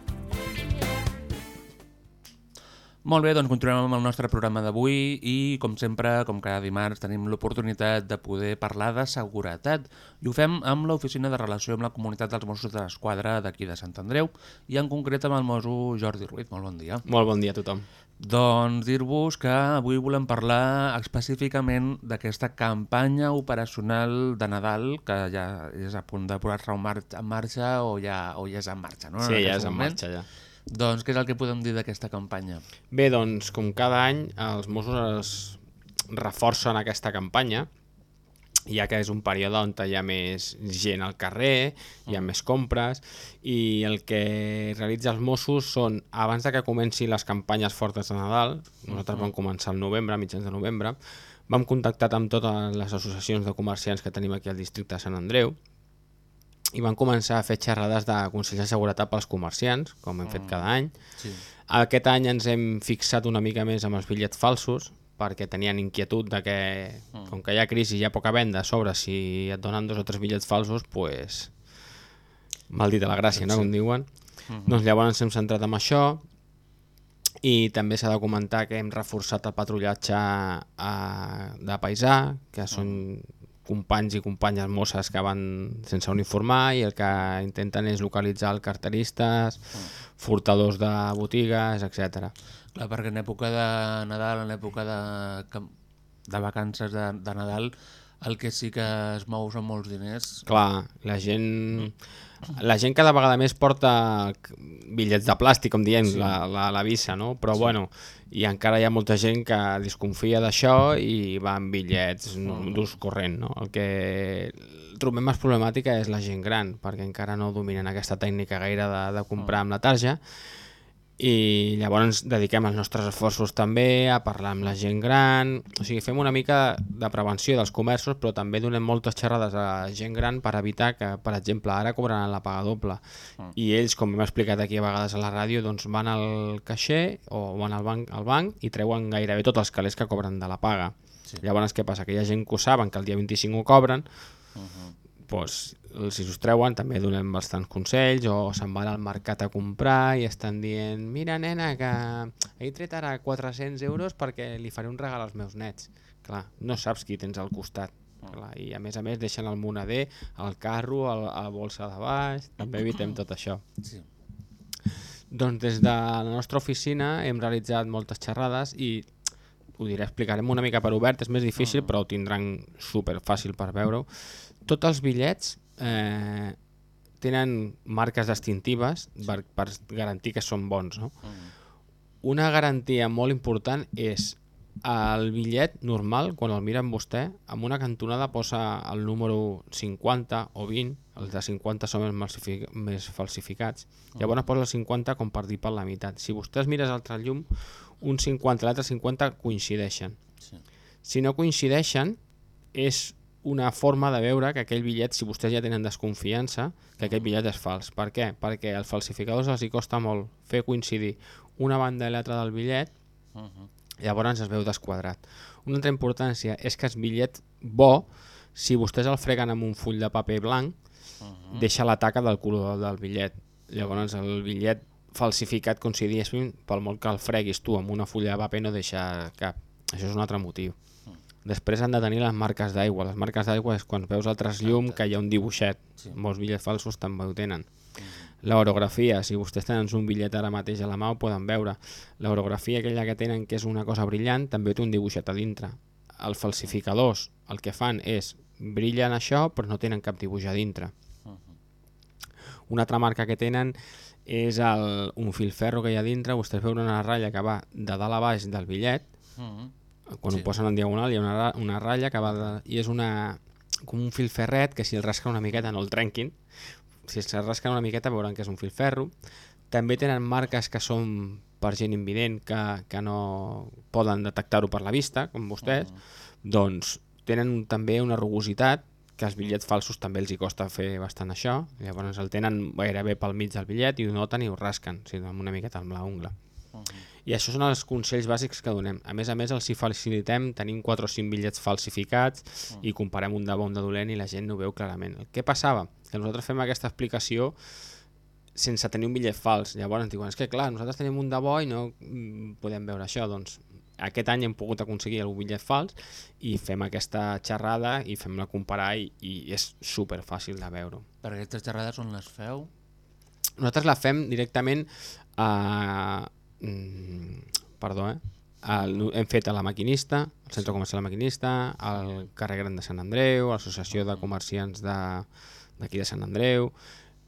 Molt bé, doncs continuem amb el nostre programa d'avui i, com sempre, com cada dimarts, tenim l'oportunitat de poder parlar de seguretat. I ho fem amb l'Oficina de Relació amb la Comunitat dels Mossos de l'Esquadra d'aquí de Sant Andreu i en concret amb el mosso Jordi Ruiz. Molt bon dia.
Molt bon dia a tothom.
Doncs dir-vos que avui volem parlar específicament d'aquesta campanya operacional de Nadal que ja és a punt de posar-se en mar- en marxa o ja, o ja és en marxa, no?
Sí, ja
aquest
és en
moment.
marxa, ja.
Doncs què és el que podem dir d'aquesta campanya?
Bé, doncs, com cada any, els Mossos es reforcen aquesta campanya, ja que és un període on hi ha més gent al carrer, hi ha més compres, i el que realitza els Mossos són, abans de que comenci les campanyes fortes de Nadal, nosaltres vam començar al novembre, mitjans de novembre, vam contactar amb totes les associacions de comerciants que tenim aquí al districte de Sant Andreu, i van començar a fer xerrades de consells de seguretat pels comerciants, com hem fet cada any.
Sí.
Aquest any ens hem fixat una mica més amb els bitllets falsos, perquè tenien inquietud de que, com que hi ha crisi i hi ha poca venda a sobre, si et donen dos o tres bitllets falsos, pues, maldita la gràcia, no?, com diuen. Doncs llavors ens hem centrat en això i també s'ha de comentar que hem reforçat el patrullatge eh, de paisà, que són companys i companyes mosses que van sense uniformar i el que intenten és localitzar el carteristes, furtadors de botigues, etc.
Clar, perquè en època de Nadal, en època de, de vacances de, de Nadal, el que sí que es mou són molts diners.
Clar, la gent... La gent cada vegada més porta bitllets de plàstic, com diem, sí. la, la, la visa, no? Però sí. bueno, i encara hi ha molta gent que desconfia d'això i va amb bitllets d'ús corrent, no? El que trobem més problemàtica és la gent gran, perquè encara no dominen aquesta tècnica gaire de, de comprar amb la tarja, i llavors ens dediquem els nostres esforços també a parlar amb la gent gran, o sigui, fem una mica de prevenció dels comerços, però també donem moltes xerrades a la gent gran per evitar que, per exemple, ara cobraran la paga doble. Mm. I ells, com hem explicat aquí a vegades a la ràdio, doncs van al caixer o van al banc, al banc i treuen gairebé tots els calés que cobren de la paga. Sí. Llavors, què passa? Que hi ha gent que ho saben, que el dia 25 ho cobren, uh -huh. doncs, si us treuen també donem bastants consells o se'n van al mercat a comprar i estan dient mira nena que he tret ara 400 euros perquè li faré un regal als meus nets. Clar, no saps qui tens al costat. Clar, i a més a més deixen el moneder al carro, a la bolsa de baix també evitem tot això.
Sí.
doncs des de la nostra oficina hem realitzat moltes xerrades i ho diré, explicarem una mica per obert, és més difícil però ho tindran super fàcil per veure-ho. Tots els bitllets eh, tenen marques distintives per, per garantir que són bons. No? Una garantia molt important és el bitllet normal, quan el miren vostè, amb una cantonada posa el número 50 o 20, els de 50 són els falsific més falsificats, llavors posa el 50 com per dir per la meitat. Si vostès mires l'altre llum, un 50 i l'altre 50 coincideixen.
Sí.
Si no coincideixen, és una forma de veure que aquell bitllet, si vostès ja tenen desconfiança, que aquell bitllet és fals. Per què? Perquè als falsificadors els hi costa molt fer coincidir una banda i l'altra del bitllet
Uh -huh.
Llavors es veu desquadrat. Una altra importància és que el bitllet bo, si vostès el freguen amb un full de paper blanc, deixa la taca del color del bitllet. Llavors el bitllet falsificat, consideríssim, pel molt que el freguis tu amb una fulla de paper no deixa cap. Això és un altre motiu. Després han de tenir les marques d'aigua. Les marques d'aigua és quan veus el trasllum que hi ha un dibuixet.
Sí.
Molts bitllets falsos també ho tenen. L'orografia, si vostès tenen un bitllet ara mateix a la mà ho poden veure. L'orografia aquella que tenen que és una cosa brillant també té un dibuixet a dintre. Els falsificadors el que fan és brillen això però no tenen cap dibuix a dintre. Una altra marca que tenen és el, un filferro que hi ha dintre, vostès veuen una ratlla que va de dalt a baix del bitllet,
Mhm.
Quan
Sí.
ho posen en diagonal hi ha una, una ratlla que va de, i és una, com un filferret que si el rasquen una miqueta no el trenquin, si es rasquen una miqueta veuran que és un filferro. També tenen marques que són per gent invident que, que no poden detectar-ho per la vista, com vostès, doncs tenen també una rugositat que els bitllets falsos també els hi costa fer bastant això, llavors el tenen gairebé pel mig del bitllet i ho noten i ho rasquen, o sigui, amb una miqueta amb la ungla. I això són els consells bàsics que donem. A més a més, els hi facilitem, tenim 4 o 5 bitllets falsificats i comparem un de bo un de dolent i la gent ho veu clarament. El que passava? Que nosaltres fem aquesta explicació sense tenir un bitllet fals. Llavors ens diuen, és que clar, nosaltres tenim un de bo i no mm, podem veure això. Doncs aquest any hem pogut aconseguir algun bitllet fals i fem aquesta xerrada i fem-la comparar i, i és super fàcil de veure.
Per aquestes xerrades on les feu?
Nosaltres la fem directament a... Mm, perdó, eh? El, hem fet a la Maquinista, al Centre Comercial La Maquinista, al carrer Gran de Sant Andreu, a l'Associació de Comerciants de- d'aquí de, Sant Andreu,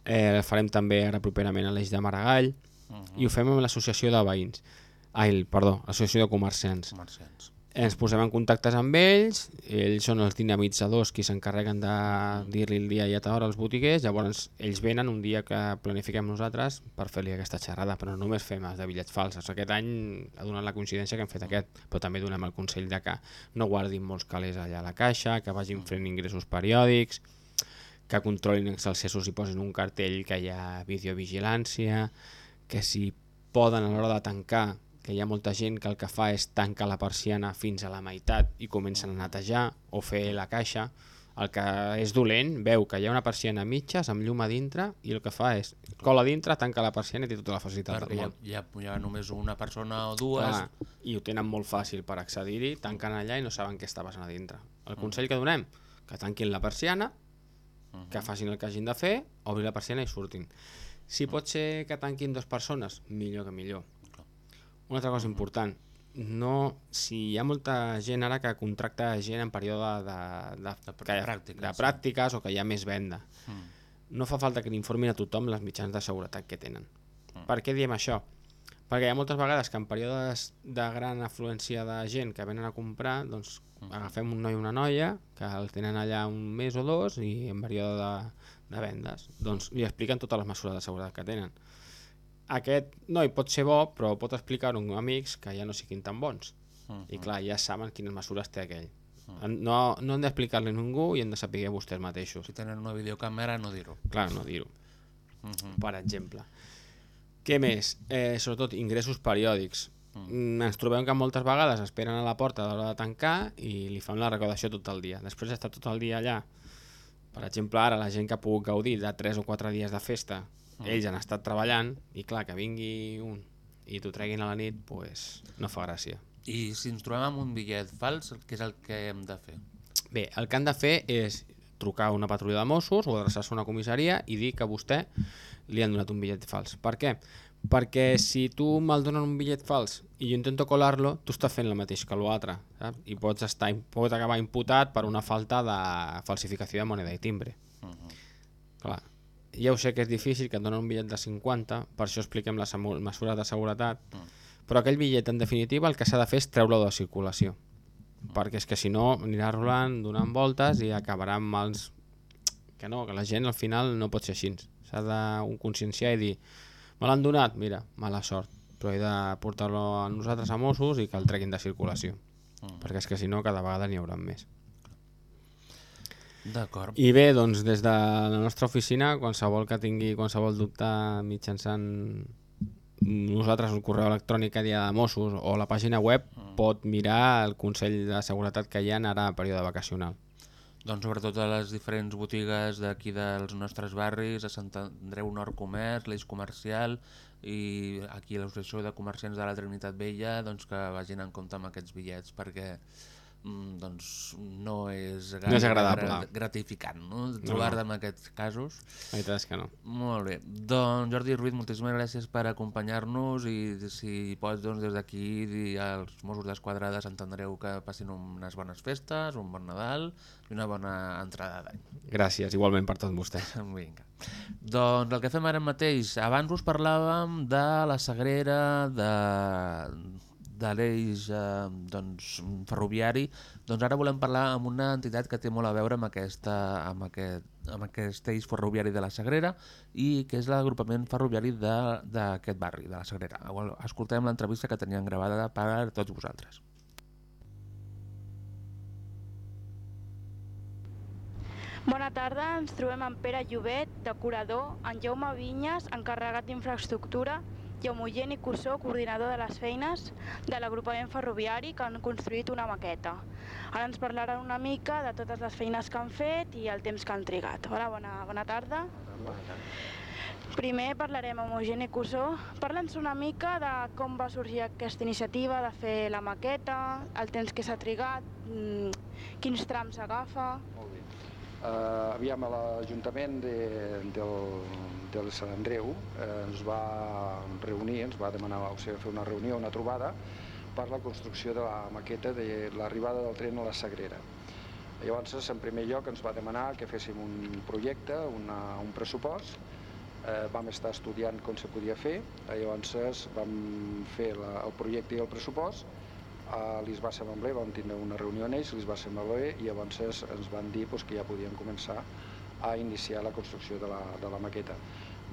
eh, el farem també ara properament a l'Eix de Maragall, i ho fem amb l'Associació de Veïns. Ai, perdó, l'Associació de Comerciants.
Comerciants.
Ens posem en contactes amb ells, ells són els dinamitzadors qui s'encarreguen de dir-li el dia i a hora als botiguers, llavors ells venen un dia que planifiquem nosaltres per fer-li aquesta xerrada, però no només fem els de bitllets falsos. Aquest any ha donat la coincidència que hem fet aquest, però també donem el consell de que no guardin molts calés allà a la caixa, que vagin fent ingressos periòdics, que controlin els accessos i posin un cartell que hi ha videovigilància, que si poden a l'hora de tancar, que hi ha molta gent que el que fa és tancar la persiana fins a la meitat i comencen a netejar o fer la caixa, el que és dolent veu que hi ha una persiana a mitges amb llum a dintre i el que fa és cola a dintre, tanca la persiana i té tota la facilitat
Perquè
del món.
hi, ha, hi ha només una persona o dues...
Clar, i ho tenen molt fàcil per accedir-hi, tanquen allà i no saben què està passant a dintre. El consell que donem, que tanquin la persiana, que facin el que hagin de fer, obrin la persiana i surtin. Si pot ser que tanquin dues persones, millor que millor. Una altra cosa important, no, si hi ha molta gent ara que contracta gent en període de, de, de, que,
pràctiques,
de
sí.
pràctiques o que hi ha més venda,
Mm.
no fa falta que n'informin a tothom les mitjans de seguretat que tenen. Per què diem això? Perquè hi ha moltes vegades que en períodes de gran afluència de gent que venen a comprar, doncs agafem un noi i una noia que el tenen allà un mes o dos i en període de, de vendes doncs li expliquen totes les mesures de seguretat que tenen. Aquest noi pot ser bo, però pot explicar-ho a amics que ja no siguin tan bons. I clar, ja saben quines mesures té aquell. No, no han d'explicar-li a ningú i han de saber vostès mateixos.
Si tenen una videocàmera, no dir-ho.
Clar, no dir-ho
Mhm.
per exemple. Què més? Eh, sobretot ingressos periòdics. Mm. Ens trobem que moltes vegades esperen a la porta a l'hora de tancar i li fan la recaudació tot el dia. Després d'estar tot el dia allà, per exemple, ara la gent que ha pogut gaudir de 3 o 4 dies de festa,
Mm.
ells han estat treballant i clar, que vingui un i t'ho treguin a la nit, pues, no fa gràcia.
I si ens trobem amb un bitllet fals, què és el que hem de fer?
Bé, el que han de fer és trucar a una patrulla de Mossos o adreçar-se a una comissaria i dir que a vostè li han donat un bitllet fals. Per què? Perquè si tu me'l donen un bitllet fals i jo intento colar-lo, tu estàs fent el mateix que l'altre? I pots, estar, pots acabar imputat per una falta de falsificació de moneda i timbre. Clar, ja ho sé que és difícil, que et donen un bitllet de 50, per això expliquem les mesures de seguretat, però aquell bitllet, en definitiva, el que s'ha de fer és treure-lo de circulació perquè és que si no anirà rolant, donant voltes i acabarà amb els... que no, que la gent al final no pot ser així. S'ha de un conscienciar i dir me l'han donat, mira, mala sort però he de portar-lo a nosaltres a Mossos i que el treguin de circulació perquè és que si no cada vegada n'hi haurà més
D'acord.
i bé, doncs des de la nostra oficina qualsevol que tingui qualsevol dubte mitjançant nosaltres el correu electrònic a dia de Mossos o la pàgina web pot mirar el Consell de Seguretat que hi ha ara a període vacacional.
Doncs sobretot a les diferents botigues d'aquí dels nostres barris, a Sant Andreu Nord Comerç, l'Eix Comercial i aquí a l'Associació de Comerciants de la Trinitat Vella doncs que vagin en compte amb aquests bitllets perquè mm, doncs no és,
No és agradable.
gra- gratificant no? trobar-te
no.
en aquests casos.
La veritat és que no.
Molt bé. Doncs Jordi Ruiz, moltíssimes gràcies per acompanyar-nos i si pots doncs, des d'aquí dir als Mossos d'Esquadra de Sant Andreu que passin unes bones festes, un bon Nadal i una bona entrada d'any.
Gràcies, igualment per tots vostès. [laughs]
Vinga. Doncs el que fem ara mateix, abans us parlàvem de la Sagrera, de, de l'eix eh, doncs, ferroviari, doncs ara volem parlar amb una entitat que té molt a veure amb, aquesta, amb, aquest, amb aquest eix ferroviari de la Sagrera i que és l'agrupament ferroviari d'aquest barri, de la Sagrera. Escoltem l'entrevista que teníem gravada per a tots vosaltres.
Bona tarda, ens trobem amb Pere Llobet, decorador, en Jaume Vinyes, encarregat d'infraestructura, i Homogeni Cussó, coordinador de les feines de l'agrupament ferroviari que han construït una maqueta. Ara ens parlaran una mica de totes les feines que han fet i el temps que han trigat. Hola, bona, bona tarda. Primer parlarem amb Eugeni Cussó. Parla'ns una mica de com va sorgir aquesta iniciativa de fer la maqueta, el temps que s'ha trigat, mm, quins trams s'agafa...
Molt bé. Uh, aviam, a l'Ajuntament de, del, del Sant Andreu eh, ens va reunir, ens va demanar o sigui, fer una reunió, una trobada per la construcció de la maqueta de l'arribada del tren a la Sagrera. Llavors, en primer lloc, ens va demanar que féssim un projecte, una, un pressupost, eh, vam estar estudiant com se podia fer, eh, llavors vam fer la, el projecte i el pressupost, li va semblar bé, vam tindre una reunió amb ells, li va semblar bé i llavors ens van dir doncs, que ja podíem començar a iniciar la construcció de la, de la maqueta.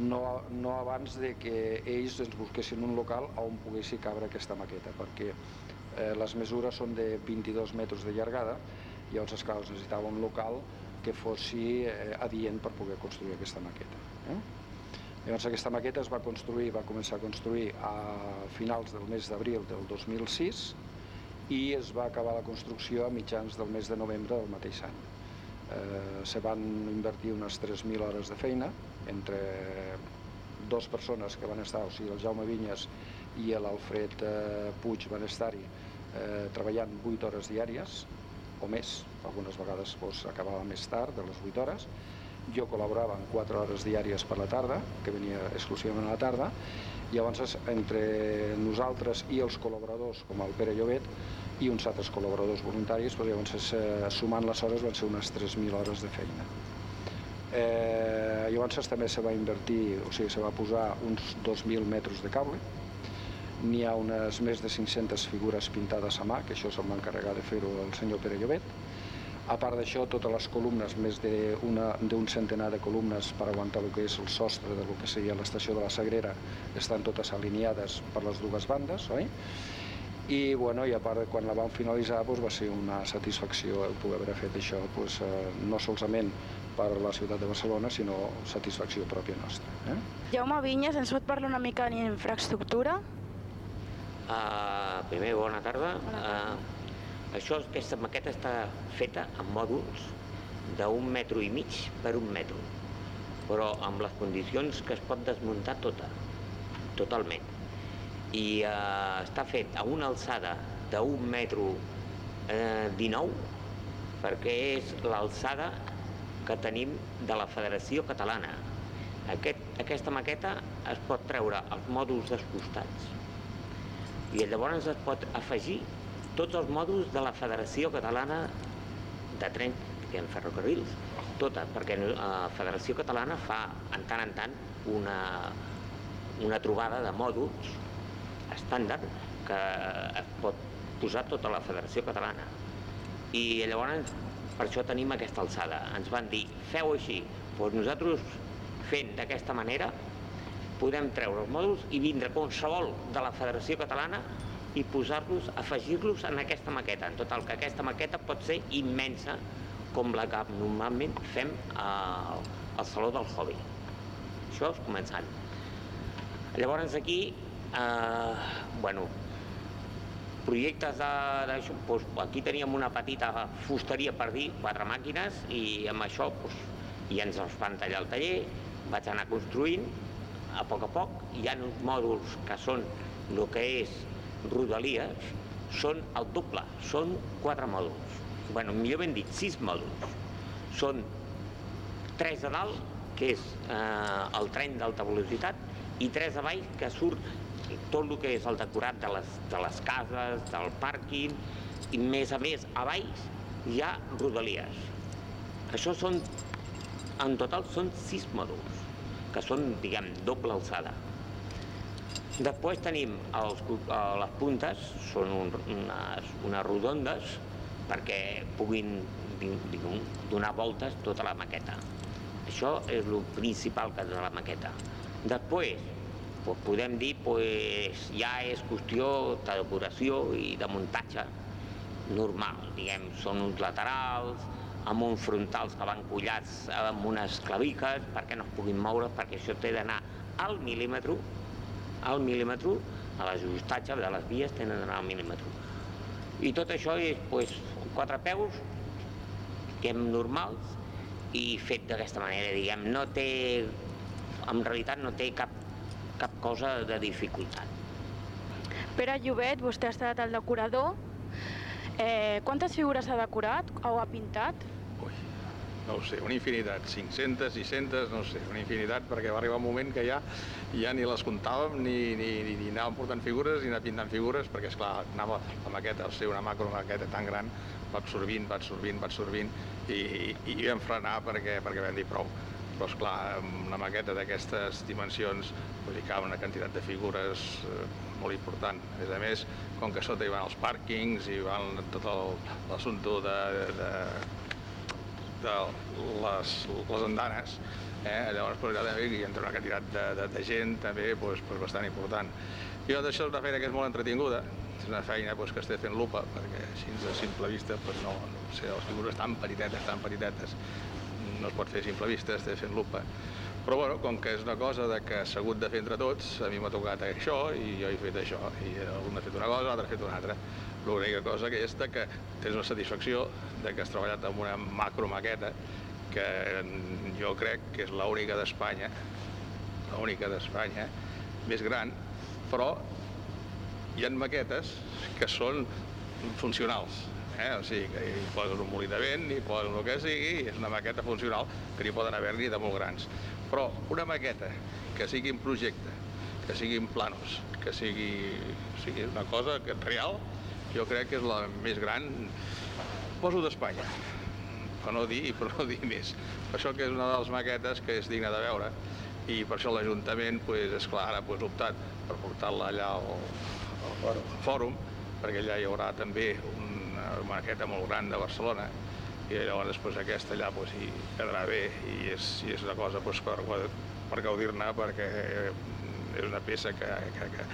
No, no abans de que ells ens busquessin un local on poguessi cabre aquesta maqueta, perquè eh, les mesures són de 22 metres de llargada, llavors, esclar, es necessitava un local que fossi eh, adient per poder construir aquesta maqueta. Eh? Llavors aquesta maqueta es va construir, va començar a construir a finals del mes d'abril del 2006 i es va acabar la construcció a mitjans del mes de novembre del mateix any. Eh, se van invertir unes 3.000 hores de feina entre dues persones que van estar, o sigui, el Jaume Vinyes i l'Alfred eh, Puig van estar-hi eh, treballant 8 hores diàries o més, algunes vegades doncs, acabava més tard de les 8 hores. Jo col·laborava en 4 hores diàries per la tarda, que venia exclusivament a la tarda, i llavors entre nosaltres i els col·laboradors, com el Pere Llobet, i uns altres col·laboradors voluntaris, doncs llavors eh, sumant les hores van ser unes 3.000 hores de feina. Eh, llavors també se va invertir, o sigui, se va posar uns 2.000 metres de cable, n'hi ha unes més de 500 figures pintades a mà, que això se'l va encarregar de fer-ho el senyor Pere Llobet. A part d'això, totes les columnes, més d'un centenar de columnes per aguantar el que és el sostre de lo que seria l'estació de la Sagrera, estan totes alineades per les dues bandes, oi? I, bueno, i a part, quan la vam finalitzar, doncs, va ser una satisfacció el poder haver fet això, doncs, eh, no solament per la ciutat de Barcelona, sinó satisfacció pròpia nostra. Eh?
Jaume Vinyes, ens pot parlar una mica d'infraestructura?
Uh, primer, bona tarda. Uh, això, aquesta maqueta està feta amb mòduls d'un metro i mig per un metro, però amb les condicions que es pot desmuntar tota, totalment. I uh, està fet a una alçada d'un metro eh, 19, perquè és l'alçada que tenim de la Federació Catalana. Aquest, aquesta maqueta es pot treure els mòduls dels costats i llavors es pot afegir tots els mòduls de la Federació Catalana de Tren que en ferrocarrils, tota, perquè la Federació Catalana fa en tant en tant una, una trobada de mòduls estàndard que pot posar tota la Federació Catalana. I llavors per això tenim aquesta alçada. Ens van dir, feu així, doncs nosaltres fent d'aquesta manera podem treure els mòduls i vindre qualsevol de la Federació Catalana i posar-los, afegir-los en aquesta maqueta. En total, que aquesta maqueta pot ser immensa, com la que normalment fem al Saló del Hobby. Això és començant. Llavors aquí Eh, bueno, projectes de, d'això, doncs, aquí teníem una petita fusteria per dir, quatre màquines, i amb això doncs, ja ens els van tallar al taller, vaig anar construint a poc a poc, hi ha uns mòduls que són el que és Rodalies, són el doble, són quatre mòduls. bueno, millor ben dit, sis mòduls. Són tres de dalt, que és eh, el tren d'alta velocitat, i tres de baix, que surt tot el que és el decorat de les, de les cases, del pàrquing, i més a més, a baix hi ha rodalies. Això són, en total, són sis mòduls, que són, diguem, doble alçada. Després tenim els, eh, les puntes, són un, unes, unes rodondes, perquè puguin di- diguem, donar voltes tota la maqueta. Això és el principal que de la maqueta. Després, doncs podem dir, doncs, ja és qüestió de decoració i de muntatge normal, diguem, són uns laterals, amb uns frontals que van collats amb unes claviques perquè no es puguin moure, perquè això té d'anar al mil·límetre, al mil·límetre, a l'ajustatge de les vies tenen d'anar al mil·límetre. I tot això és doncs, quatre peus, que hem normals, i fet d'aquesta manera, diguem, no té, en realitat no té cap, cap cosa de dificultat.
Pere Llobet, vostè ha estat el decorador. Eh, quantes figures ha decorat o ha pintat?
no ho sé, una infinitat, 500, 600, no ho sé, una infinitat, perquè va arribar un moment que ja, ja ni les comptàvem, ni, ni, ni, ni anàvem portant figures, ni anàvem pintant figures, perquè, és clar anava la maqueta, al ser una macromaqueta tan gran, va absorbint, va absorbint, va absorbint, i, i, i vam frenar perquè, perquè vam dir prou. Però, esclar, amb una maqueta d'aquestes dimensions, vull dir, cal una quantitat de figures eh, molt important. A més a més, com que sota hi van els pàrquings, hi van tot l'assumpte de, de, de les, les andanes, eh? llavors pues, allà també hi entra una quantitat de, de, de gent també pues, pues, bastant important. I doncs això és una feina que és molt entretinguda, és una feina pues, que estic fent lupa, perquè així a simple vista pues, no, no sé, les figures tan petitetes, tan petitetes, no es pot fer a simple vista, estic fent lupa. Però bueno, com que és una cosa de que s'ha hagut de fer entre tots, a mi m'ha tocat això i jo he fet això, i un ha fet una cosa, l'altre ha fet una altra. L'única cosa que és que tens una satisfacció de que has treballat amb una macromaqueta que jo crec que és l'única d'Espanya, l'única d'Espanya, més gran, però hi ha maquetes que són funcionals. Eh? O sigui, que hi posen un molí de vent, hi posen el que sigui, i és una maqueta funcional que n'hi poden haver-n'hi de molt grans. Però una maqueta que sigui en projecte, que sigui en planos, que sigui, sigui una cosa que real, jo crec que és la més gran, poso d'Espanya, per no dir, per no dir més. Per això que és una de les maquetes que és digna de veure i per això l'Ajuntament, pues, és clar, ara pues, optat per portar-la allà al, al, fòrum, perquè allà hi haurà també una maqueta molt gran de Barcelona i llavors després aquesta allà pues, hi quedarà bé i és, i és una cosa pues, per, per gaudir-ne perquè és una peça que, que, que,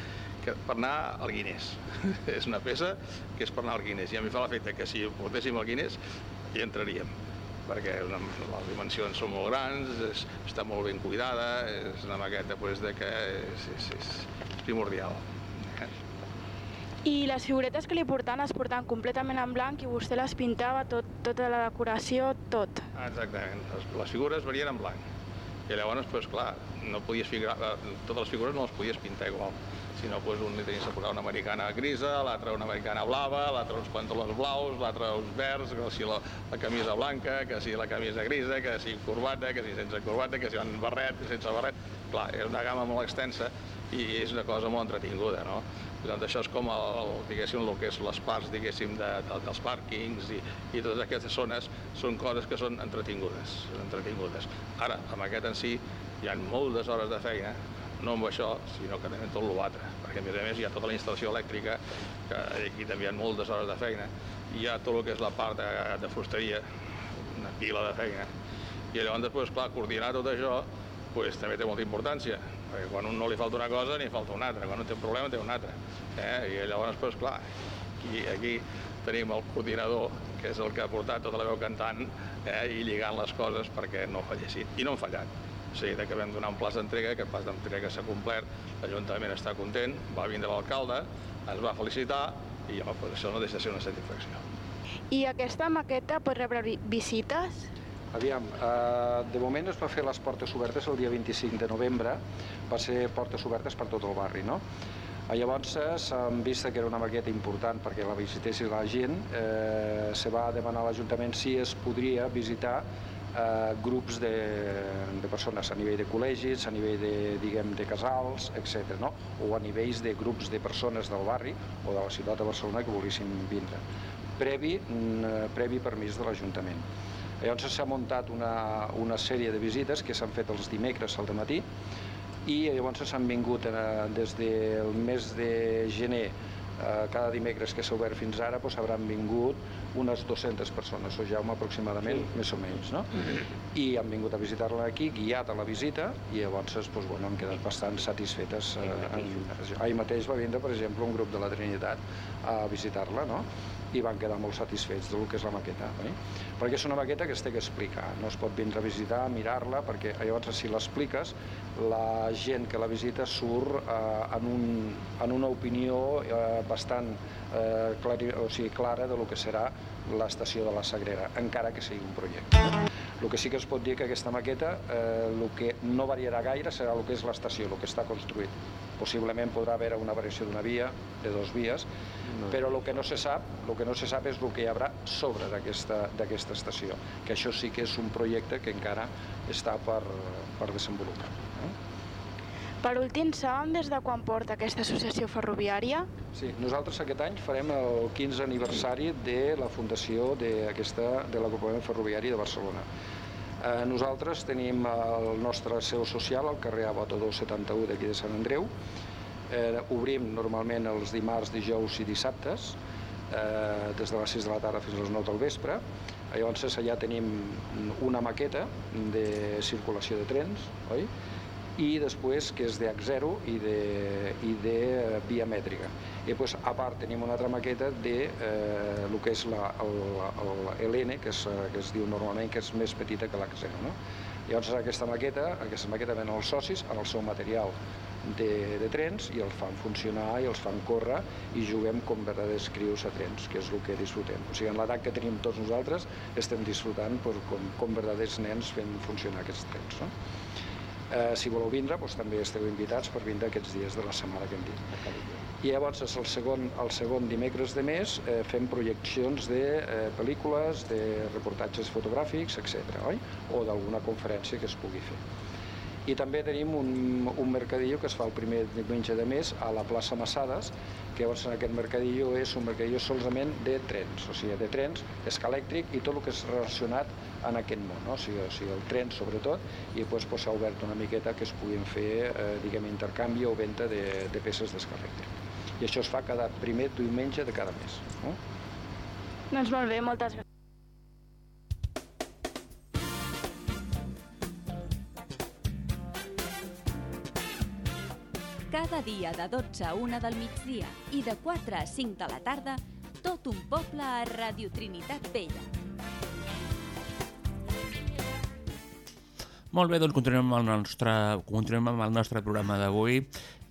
que per anar al Guinness. [laughs] és una peça que és per anar al Guinness i a mi fa l'efecte que si portéssim al Guinness hi entraríem perquè una, les dimensions són molt grans, és, està molt ben cuidada, és una maqueta pues, de que és, és, és primordial.
I les figuretes que li portaven es portaven completament en blanc i vostè les pintava, tot, tota la decoració, tot.
Exactament, les, les figures varien en blanc. I llavors, pues, clar, no podies figurar, eh, totes les figures no les podies pintar igual, sinó pues, un li tenies que posar una americana grisa, l'altre una americana blava, l'altre uns pantalons blaus, l'altre uns verds, que si la, la camisa blanca, que si la camisa grisa, que si corbata, que si sense corbata, que si amb barret, que sense barret. Clar, és una gamma molt extensa i és una cosa molt entretinguda, no? Doncs això és com el, diguéssim, el que és les parts, diguéssim, de, de, dels pàrquings i, i totes aquestes zones són coses que són entretingudes, entretingudes. Ara, amb aquest en si, hi ha moltes hores de feina, no amb això, sinó que també amb tot l'altre, perquè a més a més hi ha tota la instal·lació elèctrica, que aquí també hi ha moltes hores de feina, hi ha tot el que és la part de, de fusteria, una pila de feina, i llavors després, clar, coordinar tot això, pues, també té molta importància, perquè quan un no li falta una cosa, n'hi falta una altra, quan un té un problema, té un altre. Eh? I llavors, pues, clar, aquí, aquí tenim el coordinador, que és el que ha portat tota la veu cantant eh? i lligant les coses perquè no fallessin. I no han fallat. O sigui, que vam donar un plaç d'entrega, que el plaç d'entrega s'ha complert, l'Ajuntament està content, va vindre l'alcalde, ens va felicitar i home, pues això no deixa de ser una satisfacció.
I aquesta maqueta pot rebre vi- visites?
Aviam, eh, de moment es va fer les portes obertes el dia 25 de novembre, va ser portes obertes per tot el barri, no? Eh, Llavors, eh, s'han vist que era una maqueta important perquè la visitessi la gent, eh, se va demanar a l'Ajuntament si es podria visitar eh, grups de, de persones a nivell de col·legis, a nivell de, diguem, de casals, etc. No? o a nivells de grups de persones del barri o de la ciutat de Barcelona que volguessin vindre, previ, mm, eh, previ permís de l'Ajuntament. Llavors s'ha muntat una, una sèrie de visites que s'han fet els dimecres al matí i llavors s'han vingut eh, des del mes de gener eh, cada dimecres que s'ha obert fins ara doncs, hauran vingut unes 200 persones, o Jaume aproximadament, sí. més o menys, no? I han vingut a visitar-la aquí, guiat a la visita, i llavors doncs, bueno, han quedat bastant satisfetes. Eh, en... Ahir mateix va vindre, per exemple, un grup de la Trinitat a visitar-la, no? i van quedar molt satisfets del que és la maqueta. Oi? Perquè és una maqueta que es té que explicar, no es pot vindre a visitar, mirar-la, perquè llavors si l'expliques, la gent que la visita surt eh, en, un, en una opinió eh, bastant eh, clari, o sigui, clara de lo que serà l'estació de la Sagrera, encara que sigui un projecte. El que sí que es pot dir que aquesta maqueta, eh, el que no variarà gaire serà el que és l'estació, el que està construït. Possiblement podrà haver una variació d'una via, de dos vies, no. però el que no se sap, el que no se sap és el que hi haurà sobre d'aquesta d'aquesta estació, que això sí que és un projecte que encara està per, per desenvolupar. Eh?
Per últim, saben des de quan porta aquesta associació ferroviària?
Sí, nosaltres aquest any farem el 15 aniversari de la fundació d'aquesta de l'agrupament ferroviari de Barcelona. Eh, nosaltres tenim el nostre seu social al carrer Abota 271 d'aquí de Sant Andreu. Eh, obrim normalment els dimarts, dijous i dissabtes, eh, des de les 6 de la tarda fins a les 9 del vespre. Llavors allà tenim una maqueta de circulació de trens, oi? I després que és d'H0 i de, i de eh, via mètrica. I després, a part, tenim una altra maqueta de eh, el que és la, el, el LN, que, és, eh, que es diu normalment que és més petita que l'H0. No? Llavors, aquesta maqueta, aquesta maqueta ven els socis en el seu material de, de trens i els fan funcionar i els fan córrer i juguem com verdaders crios a trens, que és el que disfrutem. O sigui, en l'edat que tenim tots nosaltres estem disfrutant pues, com, com verdaders nens fent funcionar aquests trens. No? Eh, si voleu vindre, doncs, també esteu invitats per vindre aquests dies de la setmana que hem dit. I llavors, el segon, el segon dimecres de mes, eh, fem projeccions de eh, pel·lícules, de reportatges fotogràfics, etc. oi? O d'alguna conferència que es pugui fer. I també tenim un, un mercadillo que es fa el primer diumenge de mes a la plaça Massades, que llavors en aquest mercadillo és un mercadillo solament de trens, o sigui, de trens, esca elèctric i tot el que és relacionat en aquest món, no? o, sigui, o sigui, el tren sobretot, i després pues, s'ha obert una miqueta que es puguin fer, eh, diguem, intercanvi o venda de, de peces d'esca elèctric. I això es fa cada primer diumenge de cada mes. No?
Doncs molt bé, moltes gràcies.
Cada dia de 12 a 1 del migdia i de 4 a 5 de la tarda, tot un poble a Radio Trinitat Vella.
Molt bé, doncs continuem amb el nostre, continuem amb el nostre programa d'avui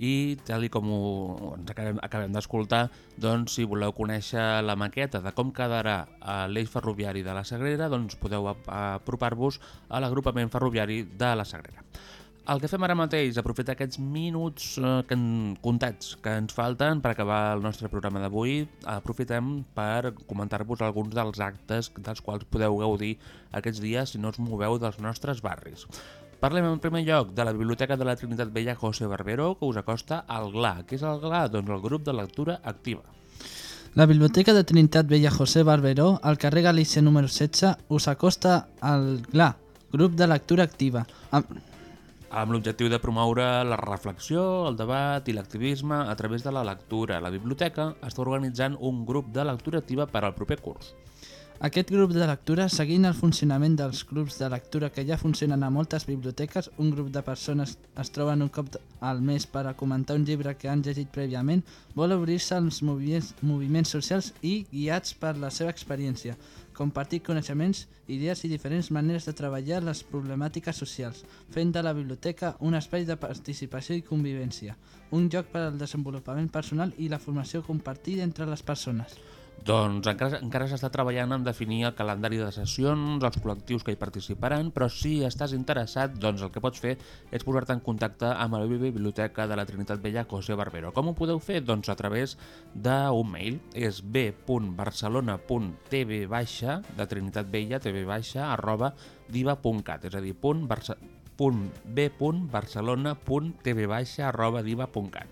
i tal i com ho, ens acabem, acabem d'escoltar, doncs si voleu conèixer la maqueta de com quedarà a l'eix ferroviari de la Sagrera, doncs podeu ap- apropar-vos a l'agrupament ferroviari de la Sagrera. El que fem ara mateix, aprofitar aquests minuts eh, que en, comptats que ens falten per acabar el nostre programa d'avui, aprofitem per comentar-vos alguns dels actes dels quals podeu gaudir aquests dies si no us moveu dels nostres barris. Parlem en primer lloc de la Biblioteca de la Trinitat Vella José Barbero, que us acosta al GLA. Què és el GLA? Doncs el grup de lectura activa.
La Biblioteca de Trinitat Vella José Barberó, al carrer Galícia número 16, us acosta al GLA, grup de lectura activa, amb,
amb l'objectiu de promoure la reflexió, el debat i l'activisme a través de la lectura. La biblioteca està organitzant un grup de lectura activa per al proper curs.
Aquest grup de lectura, seguint el funcionament dels grups de lectura que ja funcionen a moltes biblioteques, un grup de persones es troben un cop al mes per a comentar un llibre que han llegit prèviament, vol obrir-se als moviments, moviments socials i guiats per la seva experiència. Compartir coneixements, idees i diferents maneres de treballar les problemàtiques socials, fent de la biblioteca un espai de participació i convivència, un lloc per al desenvolupament personal i la formació compartida entre les persones.
Doncs encara, encara s'està treballant en definir el calendari de sessions, els col·lectius que hi participaran, però si estàs interessat, doncs el que pots fer és posar-te en contacte amb la Biblioteca de la Trinitat Vella José Barbero. Com ho podeu fer? Doncs a través d'un mail. És b.barcelona.tv baixa, de Trinitat Vella, tv baixa, arroba diva.cat, és a dir, punt, barça, punt b.barcelona.tv baixa, arroba diva.cat.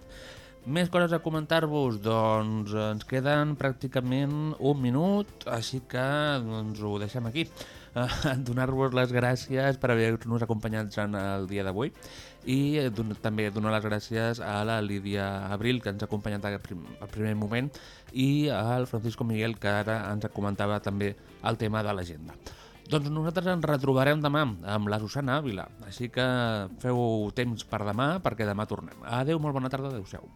Més coses a comentar-vos, doncs ens queden pràcticament un minut, així que doncs, ho deixem aquí. Uh, [laughs] Donar-vos les gràcies per haver-nos acompanyats en el dia d'avui i eh, don també donar les gràcies a la Lídia Abril, que ens ha acompanyat al prim al primer moment, i al Francisco Miguel, que ara ens comentava també el tema de l'agenda. Doncs nosaltres ens retrobarem demà amb la Susana Ávila, així que feu temps per demà perquè demà tornem. Adeu, molt bona tarda, adeu-siau.